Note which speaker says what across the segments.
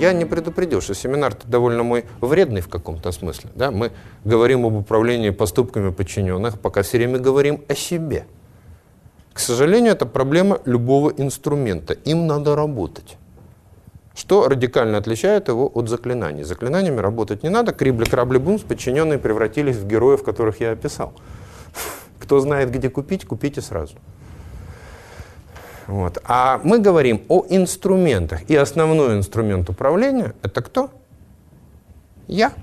Speaker 1: я не предупредил, что семинар-то довольно мой вредный в каком-то смысле. Да? Мы говорим об управлении поступками подчиненных, пока все время говорим о себе. К сожалению, это проблема любого инструмента. Им надо работать. Что радикально отличает его от заклинаний? Заклинаниями работать не надо. Крибли, крабли, бумс, подчиненные превратились в героев, которых я описал. Кто знает, где купить, купите сразу. Вот. А мы говорим о инструментах. И основной инструмент управления – это кто? Я.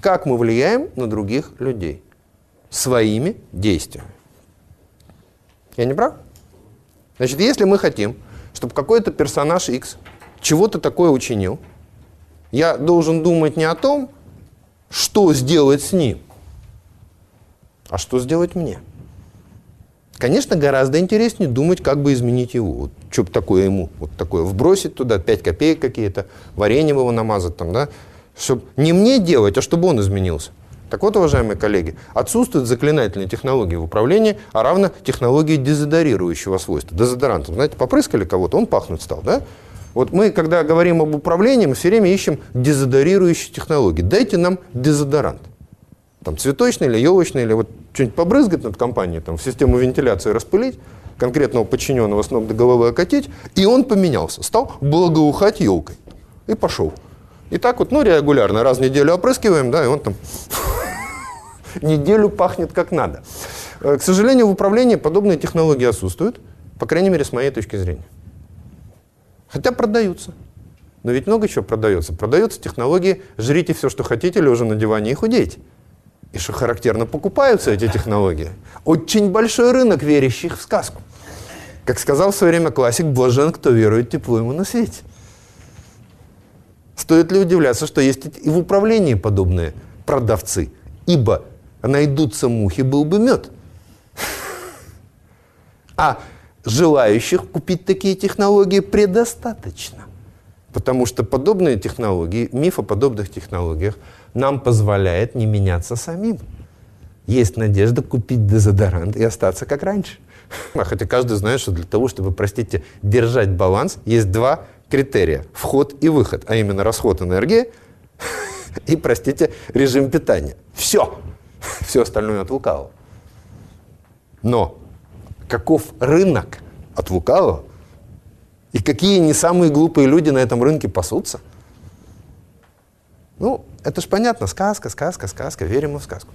Speaker 1: Как мы влияем на других людей? Своими действиями. Я не прав? Значит, если мы хотим, чтобы какой-то персонаж X чего-то такое учинил, я должен думать не о том, что сделать с ним, а что сделать мне. Конечно, гораздо интереснее думать, как бы изменить его. Вот, что бы такое ему, вот такое, вбросить туда 5 копеек какие-то, варенье его намазать там, да, чтобы не мне делать, а чтобы он изменился. Так вот, уважаемые коллеги, отсутствуют заклинательные технологии в управлении, а равно технологии дезодорирующего свойства. Дезодорантом, знаете, попрыскали кого-то, он пахнуть стал, да? Вот мы, когда говорим об управлении, мы все время ищем дезодорирующие технологии. Дайте нам дезодорант. Там цветочный или елочный, или вот что-нибудь побрызгать над компанией, там, в систему вентиляции распылить, конкретного подчиненного с ног до головы окатить, и он поменялся, стал благоухать елкой. И пошел. И так вот, ну, регулярно, раз в неделю опрыскиваем, да, и он там неделю пахнет как надо. Э, к сожалению, в управлении подобные технологии отсутствуют, по крайней мере, с моей точки зрения. Хотя продаются. Но ведь много чего продается. Продаются технологии «жрите все, что хотите, лежа на диване и худейте». И что характерно, покупаются эти технологии. Очень большой рынок верящих в сказку. Как сказал в свое время классик, блажен, кто верует тепло ему на свете. Стоит ли удивляться, что есть и в управлении подобные продавцы? Ибо найдутся мухи, был бы мед. А желающих купить такие технологии предостаточно. Потому что подобные технологии, миф о подобных технологиях нам позволяет не меняться самим. Есть надежда купить дезодорант и остаться как раньше. А хотя каждый знает, что для того, чтобы, простите, держать баланс, есть два критерия. Вход и выход, а именно расход энергии и, простите, режим питания. Все. Все остальное от лукавого. Но каков рынок от лукавого? И какие не самые глупые люди на этом рынке пасутся? Ну, это ж понятно, сказка, сказка, сказка, верим мы в сказку.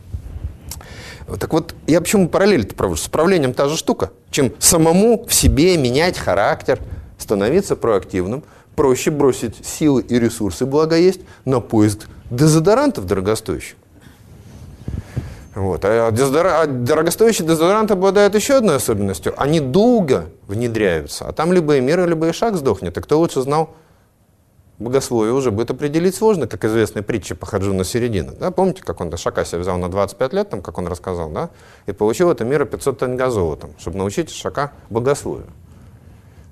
Speaker 1: Так вот, я почему параллель-то провожу? С управлением та же штука. Чем самому в себе менять характер, становиться проактивным, проще бросить силы и ресурсы, благо есть, на поиск дезодорантов дорогостоящих. Вот. А, дезодор... а дорогостоящие дезодоранты обладают еще одной особенностью. Они долго внедряются, а там либо и мир, либо и шаг сдохнет. И кто лучше знал богословие уже будет определить сложно, как известная притча «Похожу на середину». Да, помните, как он Шака себе взял на 25 лет, там, как он рассказал, да, и получил это мира 500 тенга золотом, чтобы научить Шака богословию.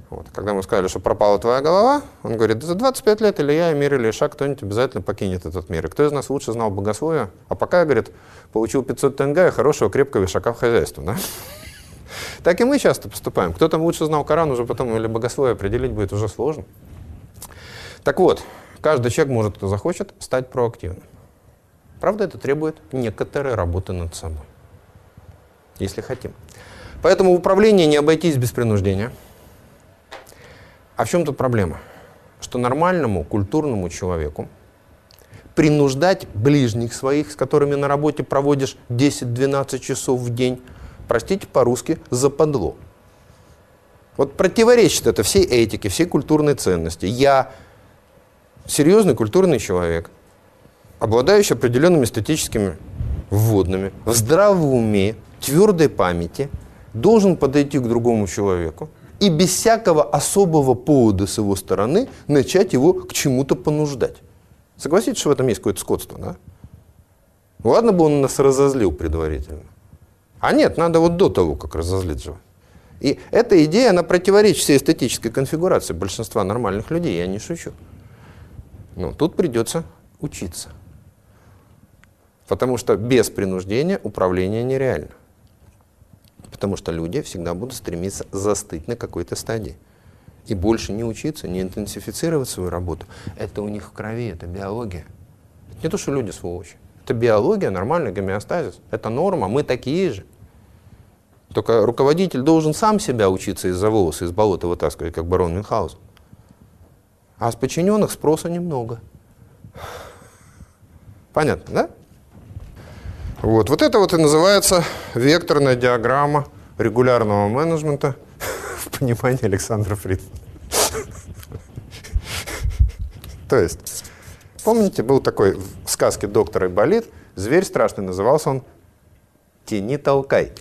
Speaker 1: Вот. Когда мы сказали, что пропала твоя голова, он говорит, за 25 лет или я, и мир, или Ишак, кто-нибудь обязательно покинет этот мир. И кто из нас лучше знал богословие? А пока, говорит, получил 500 тенга и хорошего крепкого Ишака в хозяйство. Да? Так и мы часто поступаем. Кто там лучше знал Коран, уже потом или богословие определить будет уже сложно. Так вот, каждый человек может, кто захочет, стать проактивным. Правда, это требует некоторой работы над собой, если хотим. Поэтому в управлении не обойтись без принуждения – а в чем тут проблема? Что нормальному, культурному человеку принуждать ближних своих, с которыми на работе проводишь 10-12 часов в день, простите по-русски, западло. Вот противоречит это всей этике, всей культурной ценности. Я серьезный культурный человек, обладающий определенными эстетическими вводными, в здравом уме, твердой памяти, должен подойти к другому человеку и без всякого особого повода с его стороны начать его к чему-то понуждать. Согласитесь, что в этом есть какое-то скотство, да? Ладно бы он нас разозлил предварительно. А нет, надо вот до того, как разозлить же. И эта идея, она противоречит всей эстетической конфигурации большинства нормальных людей, я не шучу. Но тут придется учиться. Потому что без принуждения управление нереально. Потому что люди всегда будут стремиться застыть на какой-то стадии. и больше не учиться, не интенсифицировать свою работу, это у них в крови, это биология. Это не то, что люди сволочи. Это биология, нормальный гомеостазис. Это норма, мы такие же. Только руководитель должен сам себя учиться из-за волоса, из болота вытаскивать, как барон Мюнхгаузен. А с подчиненных спроса немного. Понятно, да? Вот, вот это вот и называется векторная диаграмма регулярного менеджмента в понимании Александра Фридмана. То есть, помните, был такой в сказке «Доктор Айболит», зверь страшный, назывался он «Тяни, толкай».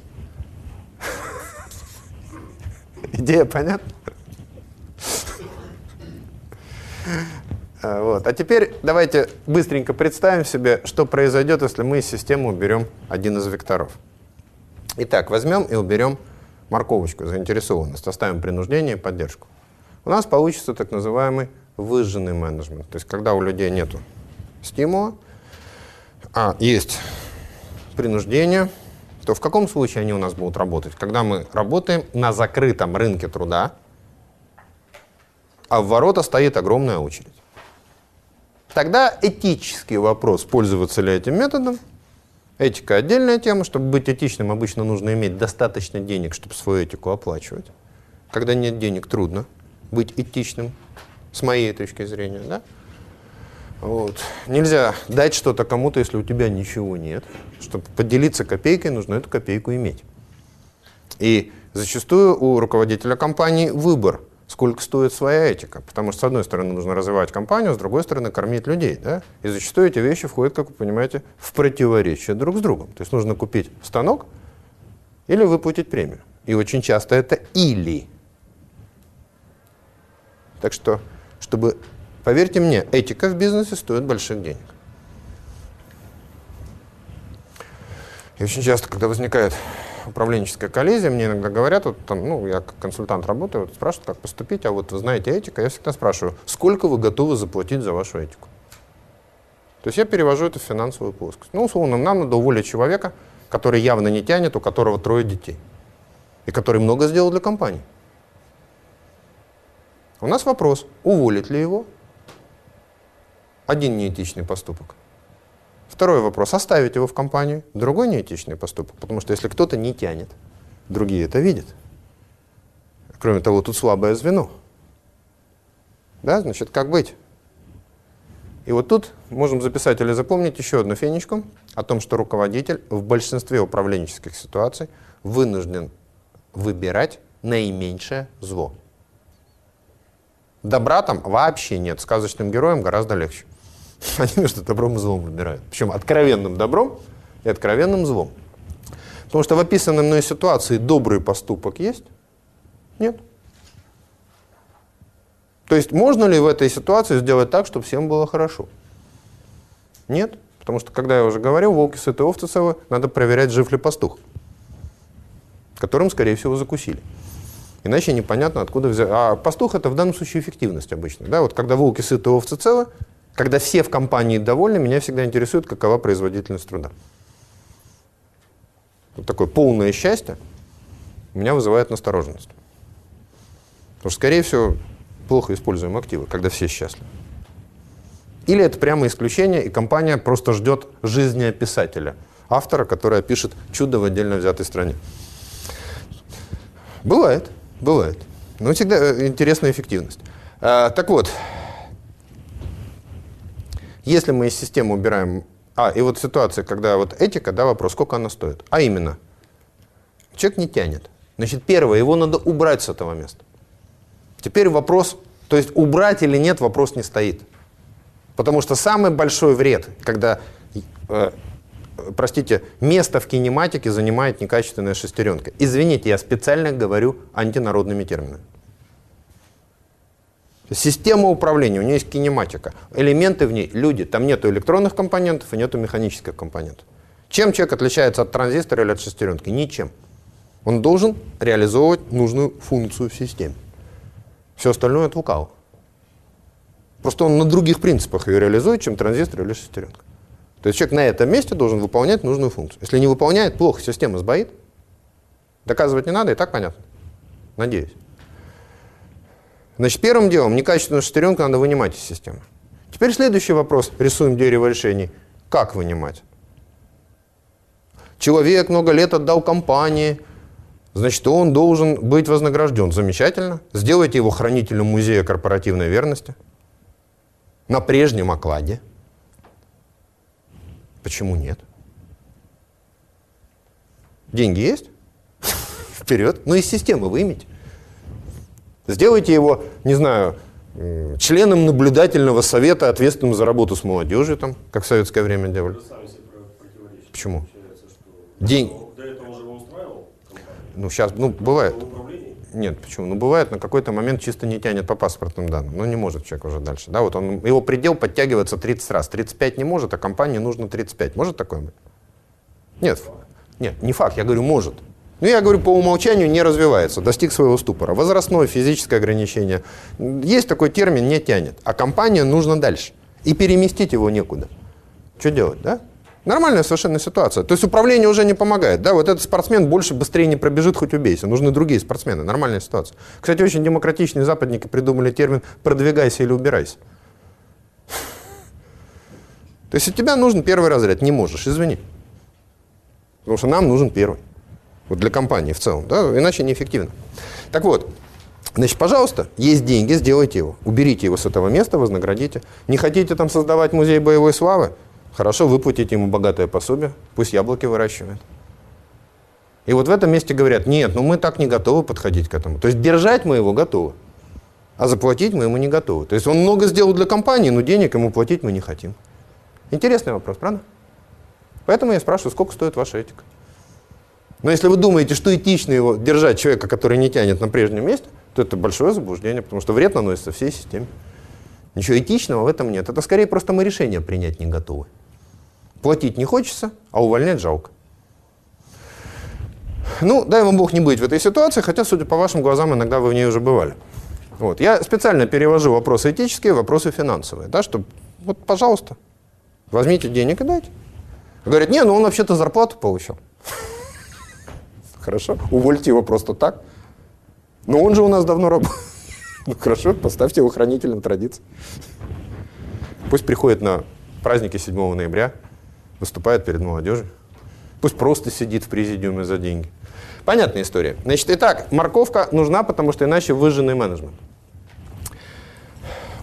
Speaker 1: Идея понятна? Вот. А теперь давайте быстренько представим себе, что произойдет, если мы из системы уберем один из векторов. Итак, возьмем и уберем морковочку, заинтересованность, оставим принуждение и поддержку. У нас получится так называемый выжженный менеджмент. То есть, когда у людей нет стимула, а есть принуждение, то в каком случае они у нас будут работать? Когда мы работаем на закрытом рынке труда, а в ворота стоит огромная очередь. Тогда этический вопрос, пользоваться ли этим методом. Этика отдельная тема. Чтобы быть этичным, обычно нужно иметь достаточно денег, чтобы свою этику оплачивать. Когда нет денег, трудно быть этичным, с моей точки зрения. Да? Вот. Нельзя дать что-то кому-то, если у тебя ничего нет. Чтобы поделиться копейкой, нужно эту копейку иметь. И зачастую у руководителя компании выбор – сколько стоит своя этика. Потому что, с одной стороны, нужно развивать компанию, с другой стороны, кормить людей. Да? И зачастую эти вещи входят, как вы понимаете, в противоречие друг с другом. То есть нужно купить станок или выплатить премию. И очень часто это «или». Так что, чтобы, поверьте мне, этика в бизнесе стоит больших денег. И очень часто, когда возникает управленческая коллизия, мне иногда говорят, вот, там, ну, я как консультант работаю, вот, спрашивают, как поступить, а вот вы знаете этика, я всегда спрашиваю, сколько вы готовы заплатить за вашу этику? То есть я перевожу это в финансовую плоскость. Ну, условно, нам надо уволить человека, который явно не тянет, у которого трое детей, и который много сделал для компании. У нас вопрос, уволить ли его? Один неэтичный поступок – Второй вопрос. Оставить его в компанию. Другой неэтичный поступок. Потому что если кто-то не тянет, другие это видят. Кроме того, тут слабое звено. Да, значит, как быть? И вот тут можем записать или запомнить еще одну фенечку о том, что руководитель в большинстве управленческих ситуаций вынужден выбирать наименьшее зло. Добра там вообще нет, сказочным героям гораздо легче. Они между добром и злом выбирают. Причем откровенным добром и откровенным злом. Потому что в описанной мной ситуации добрый поступок есть? Нет. То есть можно ли в этой ситуации сделать так, чтобы всем было хорошо? Нет. Потому что, когда я уже говорил, волки сыты, овцы целы, надо проверять, жив ли пастух, которым, скорее всего, закусили. Иначе непонятно, откуда взять. А пастух – это в данном случае эффективность обычно. Да? Вот когда волки сыты, овцы целы, когда все в компании довольны, меня всегда интересует, какова производительность труда. Вот такое полное счастье меня вызывает настороженность. Потому что, скорее всего, плохо используем активы, когда все счастливы. Или это прямо исключение, и компания просто ждет жизнеописателя, автора, который опишет чудо в отдельно взятой стране. Бывает, бывает. Но всегда э, интересная эффективность. А, так вот, если мы из системы убираем... А, и вот ситуация, когда вот этика, да, вопрос, сколько она стоит. А именно, человек не тянет. Значит, первое, его надо убрать с этого места. Теперь вопрос, то есть убрать или нет, вопрос не стоит. Потому что самый большой вред, когда, э, простите, место в кинематике занимает некачественная шестеренка. Извините, я специально говорю антинародными терминами. Система управления, у нее есть кинематика. Элементы в ней, люди. Там нету электронных компонентов и нету механических компонентов. Чем человек отличается от транзистора или от шестеренки? Ничем. Он должен реализовывать нужную функцию в системе. Все остальное это лукаво. Просто он на других принципах ее реализует, чем транзистор или шестеренка. То есть человек на этом месте должен выполнять нужную функцию. Если не выполняет, плохо, система сбоит. Доказывать не надо, и так понятно. Надеюсь. Значит, первым делом некачественную шестеренку надо вынимать из системы. Теперь следующий вопрос. Рисуем дерево решений. Как вынимать? Человек много лет отдал компании, значит, он должен быть вознагражден. Замечательно. Сделайте его хранителем музея корпоративной верности на прежнем окладе. Почему нет? Деньги есть? Вперед. Ну, из системы вымите. Сделайте его, не знаю, членом наблюдательного совета, ответственным за работу с молодежью, там, как в советское время делали. Почему? День. Ну, сейчас, ну, бывает. Нет, почему? Ну, бывает, на какой-то момент чисто не тянет по паспортным данным. Ну, не может человек уже дальше. Да, вот он, его предел подтягивается 30 раз. 35 не может, а компании нужно 35. Может такое быть? Нет. Нет, не факт, я говорю, может. Ну, я говорю, по умолчанию не развивается, достиг своего ступора. Возрастное, физическое ограничение. Есть такой термин, не тянет. А компания нужно дальше. И переместить его некуда. Что делать, да? Нормальная совершенно ситуация. То есть управление уже не помогает. Да? Вот этот спортсмен больше, быстрее не пробежит, хоть убейся. Нужны другие спортсмены. Нормальная ситуация. Кстати, очень демократичные западники придумали термин «продвигайся или убирайся». То есть у тебя нужен первый разряд, не можешь, извини. Потому что нам нужен первый. Вот для компании в целом, да, иначе неэффективно. Так вот, значит, пожалуйста, есть деньги, сделайте его. Уберите его с этого места, вознаградите. Не хотите там создавать музей боевой славы? Хорошо, выплатите ему богатое пособие, пусть яблоки выращивает. И вот в этом месте говорят, нет, ну мы так не готовы подходить к этому. То есть держать мы его готовы, а заплатить мы ему не готовы. То есть он много сделал для компании, но денег ему платить мы не хотим. Интересный вопрос, правда? Поэтому я спрашиваю, сколько стоит ваша этика? Но если вы думаете, что этично его держать человека, который не тянет на прежнем месте, то это большое заблуждение, потому что вред наносится всей системе. Ничего этичного в этом нет. Это скорее просто мы решение принять не готовы. Платить не хочется, а увольнять жалко. Ну, дай вам Бог не быть в этой ситуации, хотя, судя по вашим глазам, иногда вы в ней уже бывали. Вот. Я специально перевожу вопросы этические вопросы финансовые, да, чтобы, вот, пожалуйста, возьмите денег и дайте. Говорят, не, ну он вообще-то зарплату получил. Хорошо, увольте его просто так. Но он же у нас давно работает. Ну хорошо, поставьте его хранителем традиций. Пусть приходит на праздники 7 ноября, выступает перед молодежью. Пусть просто сидит в президиуме за деньги. Понятная история. Значит, итак, морковка нужна, потому что иначе выжженный менеджмент.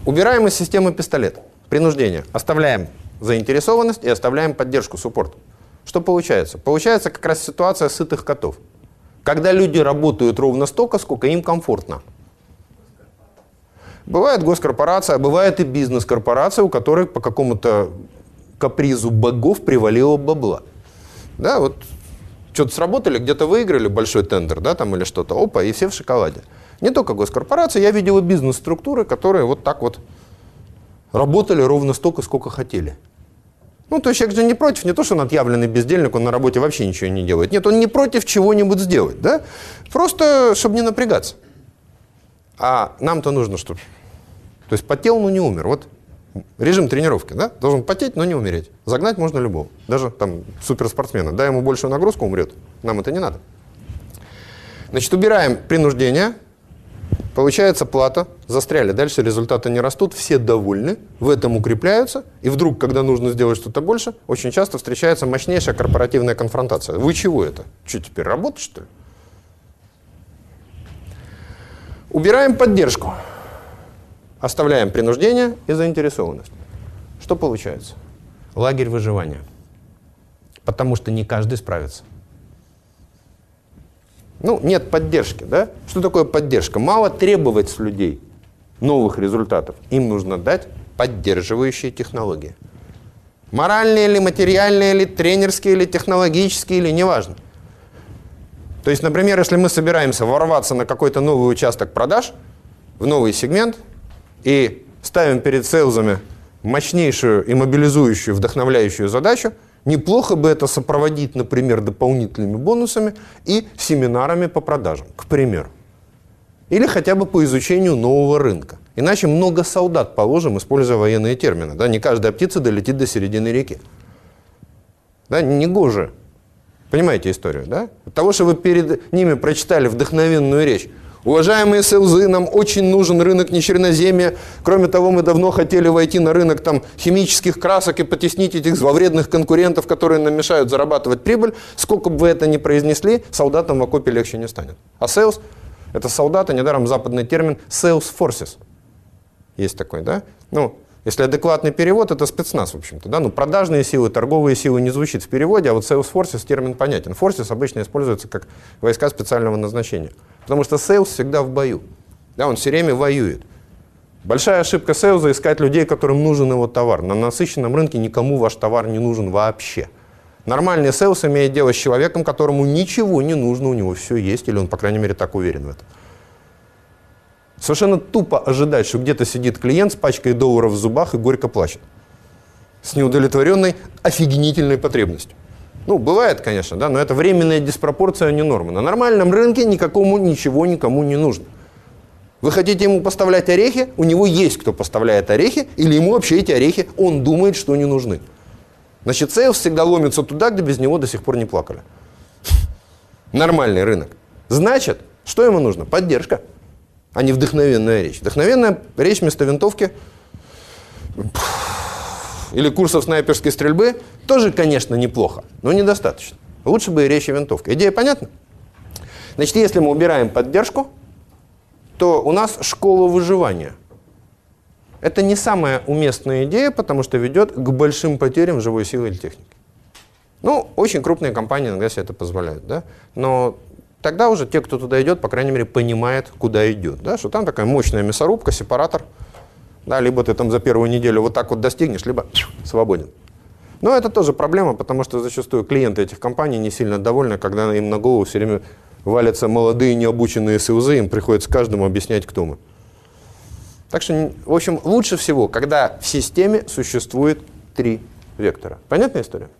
Speaker 1: Убираем из системы пистолет. Принуждение. Оставляем заинтересованность и оставляем поддержку, суппорт. Что получается? Получается как раз ситуация сытых котов. Когда люди работают ровно столько, сколько им комфортно. Бывает госкорпорация, бывает и бизнес-корпорация, у которой по какому-то капризу богов привалило бабла. Да, вот что-то сработали, где-то выиграли большой тендер, да, там или что-то, опа, и все в шоколаде. Не только госкорпорации, я видел бизнес-структуры, которые вот так вот работали ровно столько, сколько хотели. Ну, то есть человек же не против, не то, что он отъявленный бездельник, он на работе вообще ничего не делает. Нет, он не против чего-нибудь сделать, да? Просто, чтобы не напрягаться. А нам-то нужно, чтобы... То есть потел, но не умер. Вот режим тренировки, да? Должен потеть, но не умереть. Загнать можно любого. Даже там суперспортсмена. Дай ему большую нагрузку, умрет. Нам это не надо. Значит, убираем принуждение, Получается плата, застряли, дальше результаты не растут, все довольны, в этом укрепляются, и вдруг, когда нужно сделать что-то больше, очень часто встречается мощнейшая корпоративная конфронтация. Вы чего это? Что теперь, работать что ли? Убираем поддержку, оставляем принуждение и заинтересованность. Что получается? Лагерь выживания. Потому что не каждый справится. Ну, нет поддержки, да? Что такое поддержка? Мало требовать с людей новых результатов. Им нужно дать поддерживающие технологии. Моральные или материальные, или тренерские, или технологические, или неважно. То есть, например, если мы собираемся ворваться на какой-то новый участок продаж, в новый сегмент, и ставим перед сейлзами мощнейшую и мобилизующую, вдохновляющую задачу – Неплохо бы это сопроводить, например, дополнительными бонусами и семинарами по продажам, к примеру. Или хотя бы по изучению нового рынка. Иначе много солдат положим, используя военные термины. Да? Не каждая птица долетит до середины реки. Да? Не гоже. Понимаете историю, да? От того, что вы перед ними прочитали вдохновенную речь, Уважаемые селзы, нам очень нужен рынок нечерноземья. Кроме того, мы давно хотели войти на рынок там, химических красок и потеснить этих зловредных конкурентов, которые нам мешают зарабатывать прибыль. Сколько бы вы это ни произнесли, солдатам в окопе легче не станет. А sales – это солдаты, недаром западный термин sales forces. Есть такой, да? Ну, если адекватный перевод, это спецназ, в общем-то. Да? Ну, продажные силы, торговые силы не звучит в переводе, а вот sales forces термин понятен. Forces обычно используется как войска специального назначения. Потому что sales всегда в бою. Да, он все время воюет. Большая ошибка sales а – искать людей, которым нужен его товар. На насыщенном рынке никому ваш товар не нужен вообще. Нормальный sales имеет дело с человеком, которому ничего не нужно, у него все есть, или он, по крайней мере, так уверен в этом. Совершенно тупо ожидать, что где-то сидит клиент с пачкой долларов в зубах и горько плачет. С неудовлетворенной офигенительной потребностью. Ну, бывает, конечно, да, но это временная диспропорция, а не норма. На нормальном рынке никакому ничего никому не нужно. Вы хотите ему поставлять орехи, у него есть кто поставляет орехи, или ему вообще эти орехи, он думает, что не нужны. Значит, sales всегда ломится туда, где без него до сих пор не плакали. Нормальный рынок. Значит, что ему нужно? Поддержка а не вдохновенная речь. Вдохновенная речь вместо винтовки или курсов снайперской стрельбы тоже, конечно, неплохо, но недостаточно. Лучше бы и речь о винтовке. Идея понятна? Значит, если мы убираем поддержку, то у нас школа выживания. Это не самая уместная идея, потому что ведет к большим потерям живой силы или техники. Ну, очень крупные компании иногда себе это позволяют, да? Но тогда уже те, кто туда идет, по крайней мере, понимает, куда идет. Да? Что там такая мощная мясорубка, сепаратор. Да, либо ты там за первую неделю вот так вот достигнешь, либо свободен. Но это тоже проблема, потому что зачастую клиенты этих компаний не сильно довольны, когда им на голову все время валятся молодые необученные СУЗы, им приходится каждому объяснять, кто мы. Так что, в общем, лучше всего, когда в системе существует три вектора. Понятная история?